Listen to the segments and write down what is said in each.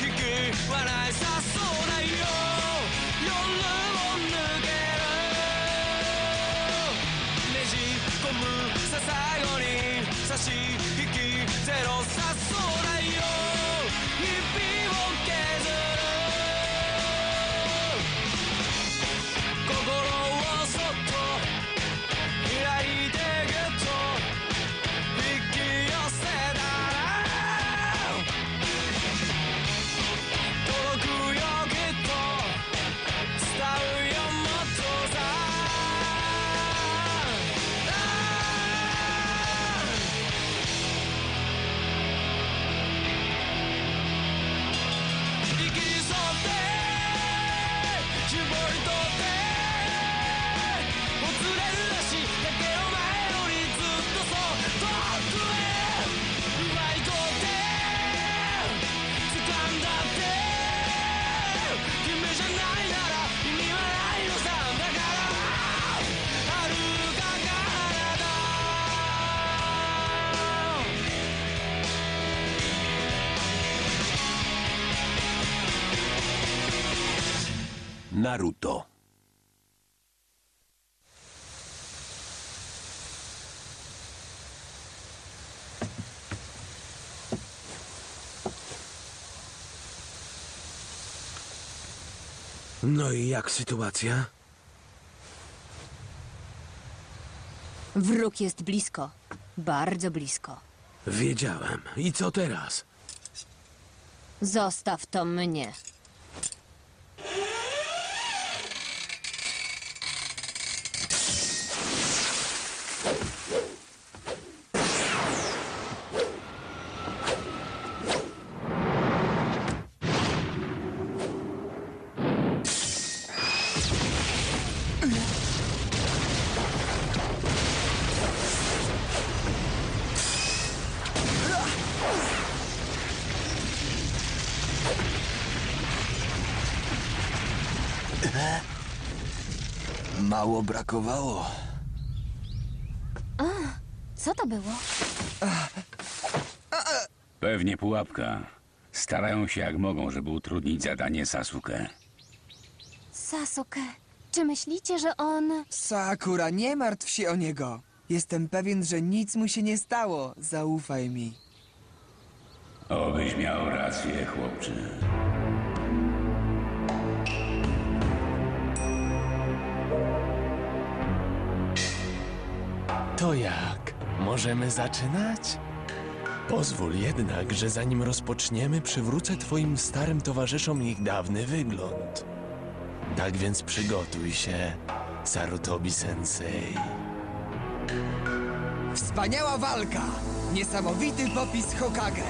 引き笑いさそ Naruto. No i jak sytuacja? Wróg jest blisko. Bardzo blisko. Wiedziałem. I co teraz? Zostaw to mnie. Mało brakowało. Co to było? Pewnie pułapka. Starają się jak mogą, żeby utrudnić zadanie Sasuke. Sasuke. Czy myślicie, że on... Sakura, nie martw się o niego. Jestem pewien, że nic mu się nie stało. Zaufaj mi. Obyś miał rację, chłopcze. To jak? Możemy zaczynać? Pozwól jednak, że zanim rozpoczniemy, przywrócę twoim starym towarzyszom ich dawny wygląd. Tak więc przygotuj się, Sarutobi Sensei. Wspaniała walka! Niesamowity popis Hokage!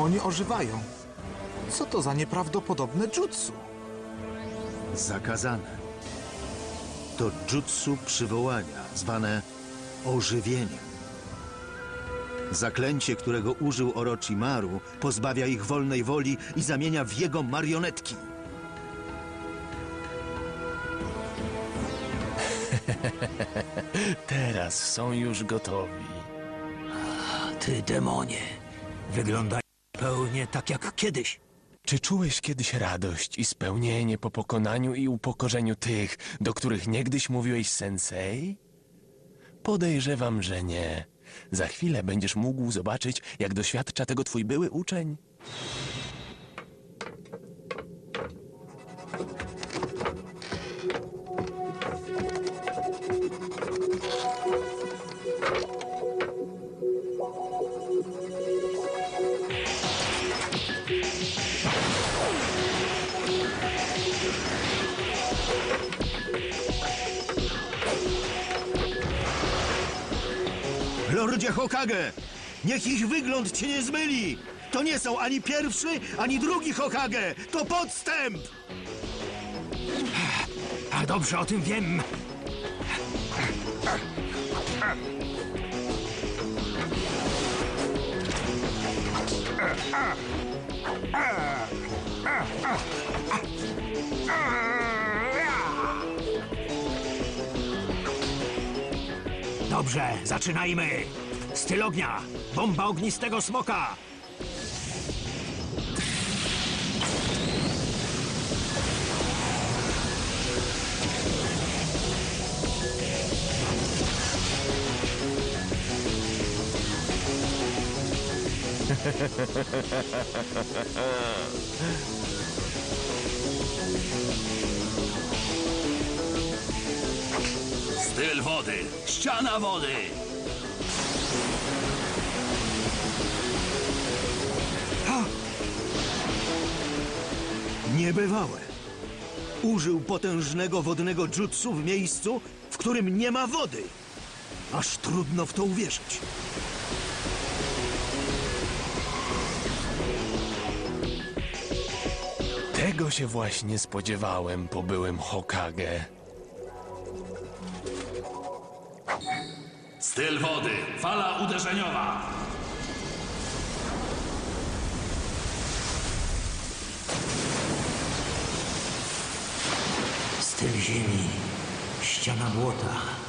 Oni ożywają. Co to za nieprawdopodobne jutsu? Zakazane. To jutsu przywołania, zwane ożywieniem. Zaklęcie, którego użył Orochimaru, pozbawia ich wolnej woli i zamienia w jego marionetki. Teraz są już gotowi. Ty, demonie. Wyglądają zupełnie tak jak kiedyś. Czy czułeś kiedyś radość i spełnienie po pokonaniu i upokorzeniu tych, do których niegdyś mówiłeś sensei? Podejrzewam, że nie. Za chwilę będziesz mógł zobaczyć, jak doświadcza tego twój były uczeń. Hokage! Niech ich wygląd cię nie zmyli! To nie są ani pierwszy, ani drugi Hokage! To podstęp! A dobrze o tym wiem. Dobrze, zaczynajmy. Styl ognia. Bomba ognistego smoka. Styl wody. Ściana wody. Niebywałe. Użył potężnego wodnego jutsu w miejscu, w którym nie ma wody. Aż trudno w to uwierzyć. Tego się właśnie spodziewałem po byłym Hokage. Styl wody. Fala uderzeniowa. Styl ziemi. Ściana błota.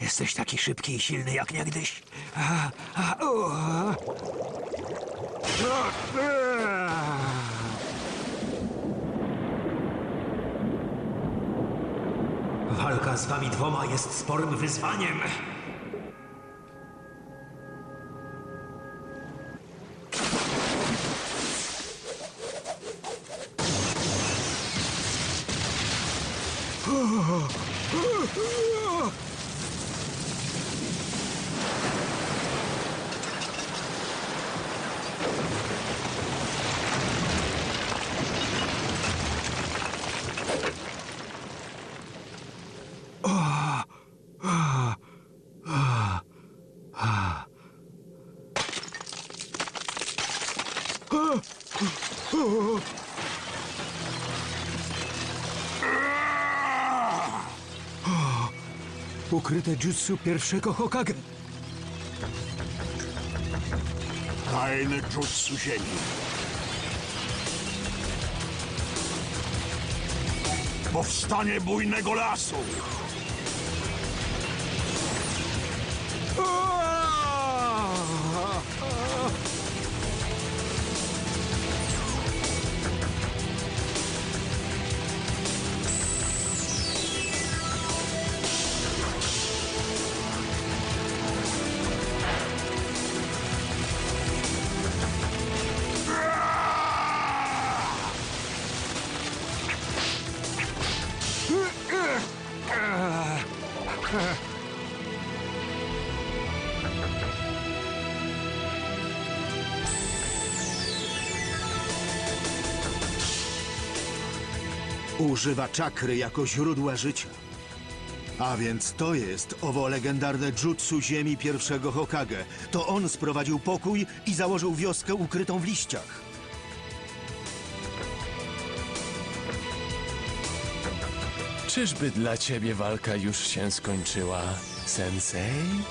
Jesteś taki szybki i silny jak niegdyś. Walka z wami dwoma jest sporym wyzwaniem. Ukryte jutsu pierwszego Hokage. Tajny jutsu ziemi. Powstanie bujnego lasu. Używa czakry jako źródła życia. A więc to jest owo legendarne jutsu ziemi pierwszego Hokage. To on sprowadził pokój i założył wioskę ukrytą w liściach. Czyżby dla ciebie walka już się skończyła? Sensei?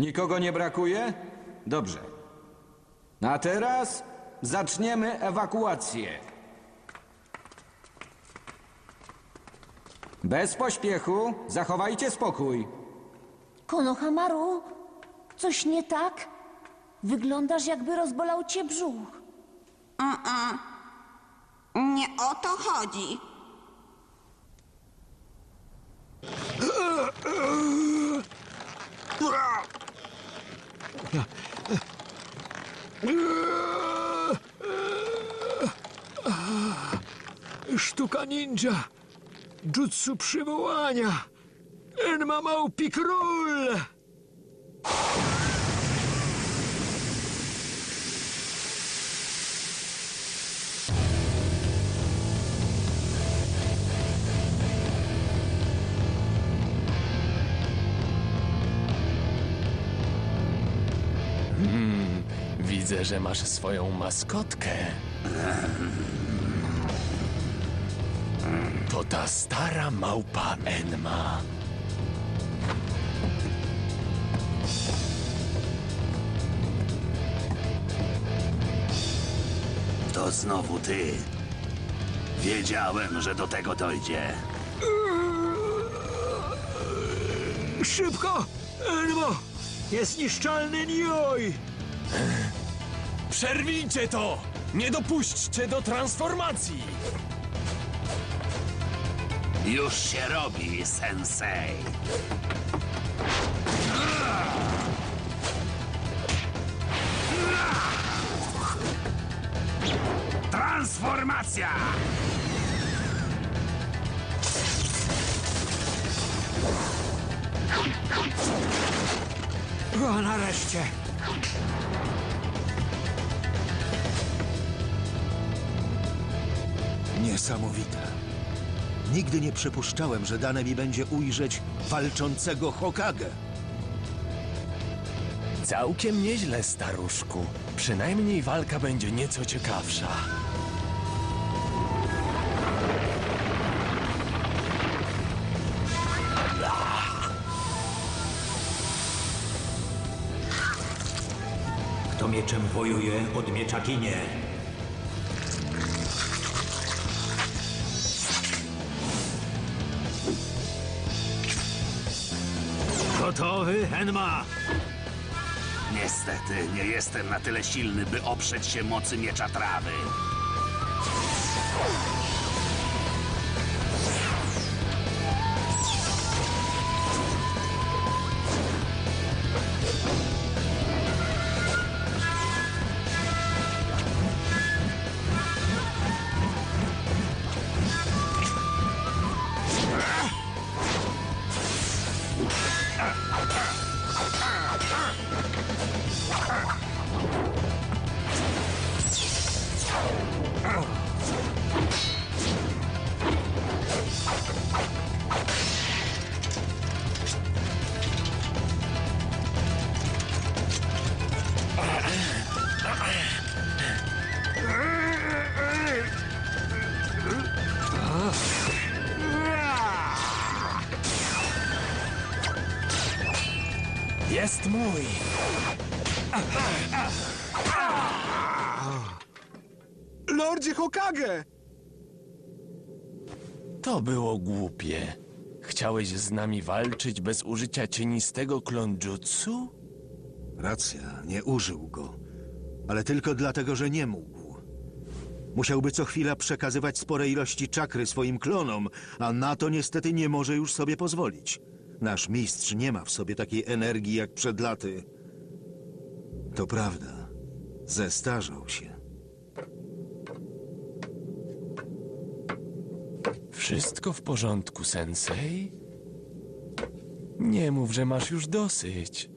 Nikogo nie brakuje? Dobrze. A teraz zaczniemy ewakuację. Bez pośpiechu, zachowajcie spokój. Konohamaru, coś nie tak? Wyglądasz jakby rozbolał cię brzuch. A-a. Nie o to chodzi. Sztuka ninja. Jutsu przywołania. Enma małpi król. Widzę, że masz swoją maskotkę. To ta stara małpa Enma. To znowu ty. Wiedziałem, że do tego dojdzie. Szybko! Enmo! Niezniszczalny Nioi! Przerwijcie to! Nie dopuśćcie do transformacji! Już się robi, sensei. Transformacja! O, nareszcie! Niesamowite. Nigdy nie przypuszczałem, że dane mi będzie ujrzeć walczącego Hokage. Całkiem nieźle, staruszku. Przynajmniej walka będzie nieco ciekawsza. Kto mieczem wojuje, od miecza ginie. Gotowy, Enma? Niestety, nie jestem na tyle silny, by oprzeć się mocy miecza trawy. Jest Hokage! To było głupie. Chciałeś z nami walczyć bez użycia cienistego klonjutsu? Racja, nie użył go. Ale tylko dlatego, że nie mógł. Musiałby co chwila przekazywać spore ilości czakry swoim klonom, a na to niestety nie może już sobie pozwolić. Nasz mistrz nie ma w sobie takiej energii jak przed laty. To prawda. Zestarzał się. Wszystko w porządku, sensei? Nie mów, że masz już dosyć.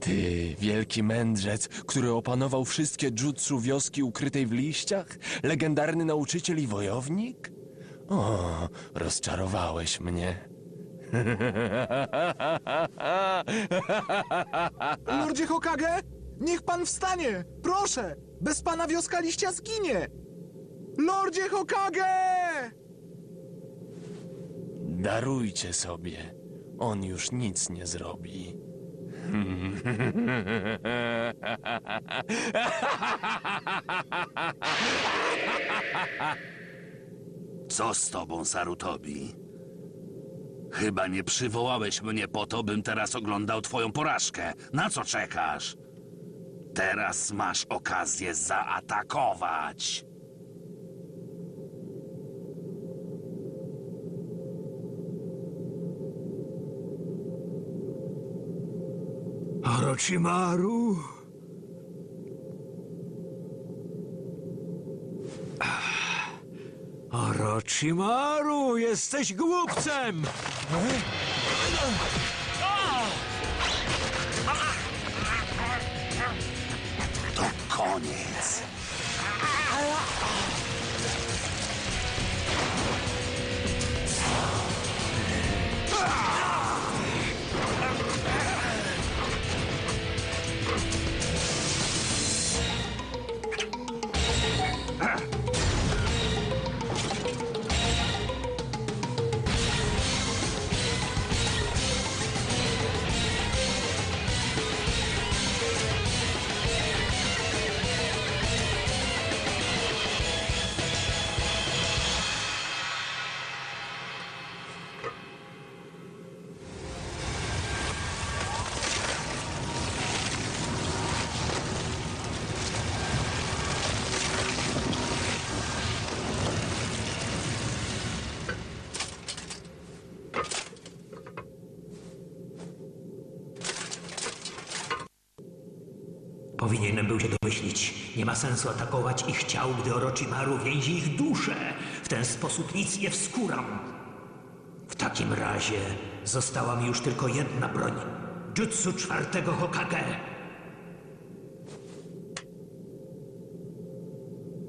Ty, wielki mędrzec, który opanował wszystkie jutsu wioski ukrytej w liściach? Legendarny nauczyciel i wojownik? O, rozczarowałeś mnie. Lordzie Hokage, niech pan wstanie! Proszę! Bez pana wioska liścia zginie! Lordzie Hokage! Darujcie sobie. On już nic nie zrobi. Co z tobą, Sarutobi? Chyba nie przywołałeś mnie po to, bym teraz oglądał twoją porażkę. Na co czekasz? Teraz masz okazję zaatakować. Orochimaru. Orochimaru, jesteś głupcem! To koniec. Był się domyślić. Nie ma sensu atakować ich ciał, gdy Orochimaru więzi ich duszę. W ten sposób nic nie wskuram. W takim razie została mi już tylko jedna broń. Jutsu czwartego Hokage.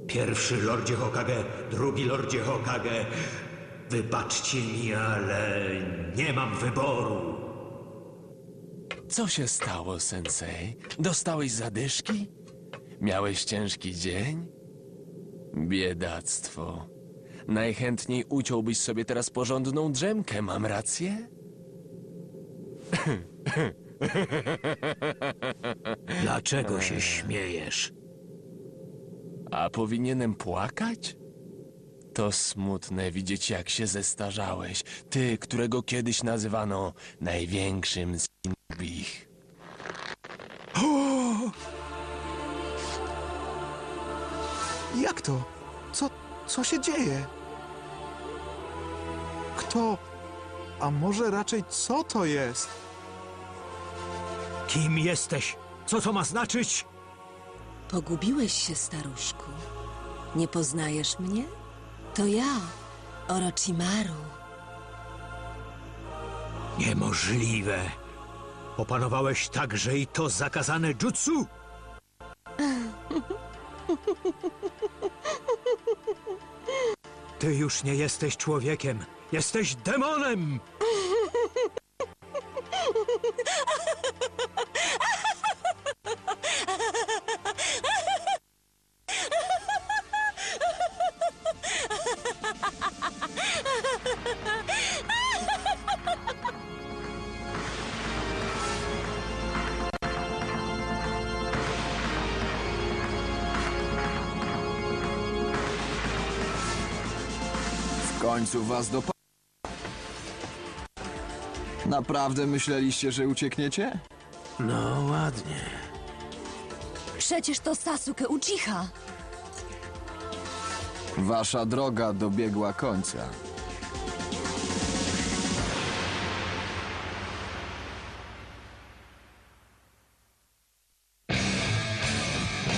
Pierwszy Lordzie Hokage, drugi Lordzie Hokage. Wybaczcie mi, ale nie mam wyboru. Co się stało, sensei? Dostałeś zadyszki? Miałeś ciężki dzień? Biedactwo. Najchętniej uciąłbyś sobie teraz porządną drzemkę, mam rację? Dlaczego się śmiejesz? A powinienem płakać? To smutne widzieć, jak się zestarzałeś. Ty, którego kiedyś nazywano największym z ich. Jak to? Co, co się dzieje? Kto? A może raczej co to jest? Kim jesteś? Co to ma znaczyć? Pogubiłeś się, staruszku. Nie poznajesz mnie? To ja, Orochimaru. Niemożliwe. Opanowałeś także i to zakazane jutsu? Ty już nie jesteś człowiekiem. Jesteś demonem! Końcu was do. Naprawdę myśleliście, że uciekniecie? No ładnie. Przecież to Sasuke Uchiha. Wasza droga dobiegła końca.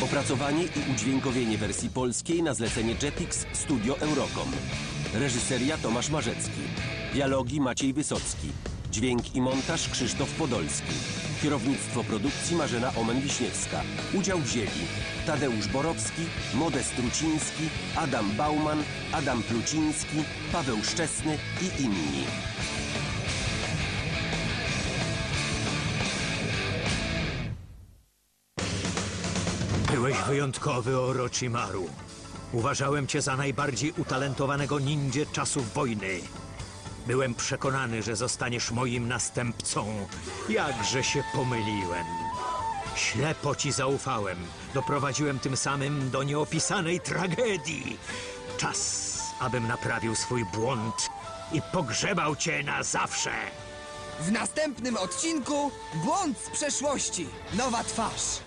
Opracowanie i udźwiękowienie wersji polskiej na zlecenie Jetix Studio Eurocom. Reżyseria Tomasz Marzecki. Dialogi Maciej Wysocki. Dźwięk i montaż Krzysztof Podolski. Kierownictwo produkcji Marzena Omen-Wiśniewska. Udział wzięli Tadeusz Borowski, Modest Ruciński, Adam Bauman, Adam Pluciński, Paweł Szczesny i inni. Byłeś wyjątkowy, Orochimaru. Uważałem cię za najbardziej utalentowanego ninja czasów wojny. Byłem przekonany, że zostaniesz moim następcą. Jakże się pomyliłem. Ślepo ci zaufałem. Doprowadziłem tym samym do nieopisanej tragedii. Czas, abym naprawił swój błąd i pogrzebał cię na zawsze. W następnym odcinku Błąd z przeszłości. Nowa twarz.